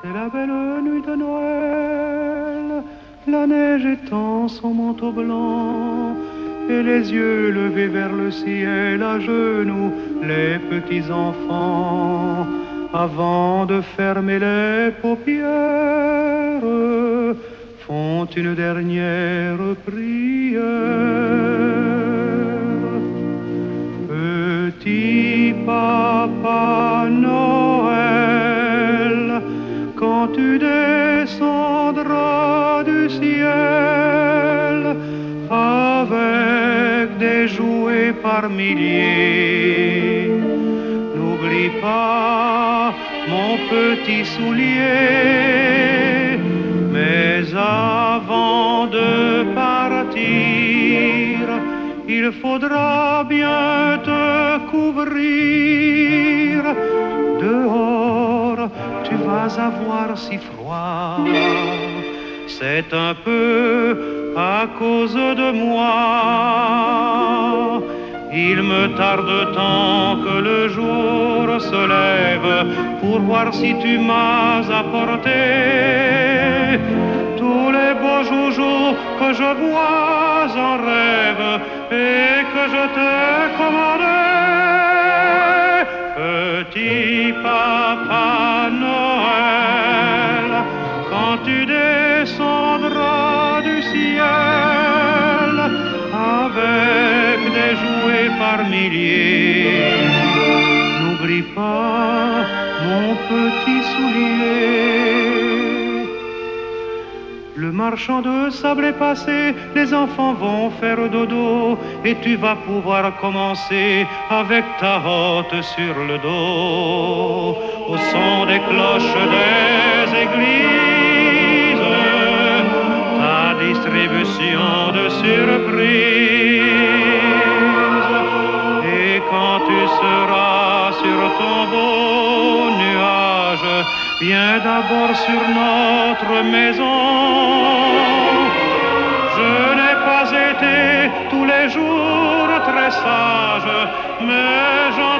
C'est la belle nuit de Noël, la neige étend son manteau blanc, et les yeux levés vers le ciel. À genoux, les petits enfants, avant de fermer les paupières, font une dernière prière. Petit papa Noël, quand tu descendras du ciel avec des jouets par milliers, n'oublie pas mon petit soulier, mais avant de partir, il faudra bien te couvrir. Vas avoir si froid. C'est un peu à cause de moi. Il me tarde tant que le jour se lève pour voir si tu m'as apporté tous les beaux joujoux que je vois en rêve et que je t'ai commandé. Tu descendras du ciel avec des jouets par milliers, n'oublie pas mon petit soulier. Le marchand de sable est passé, les enfants vont faire dodo et tu vas pouvoir commencer avec ta hotte sur le dos au son des cloches des églises, Et quand tu seras sur ton beau nuage, viens d'abord sur notre maison. Je n'ai pas été tous les jours très sage, mais j'en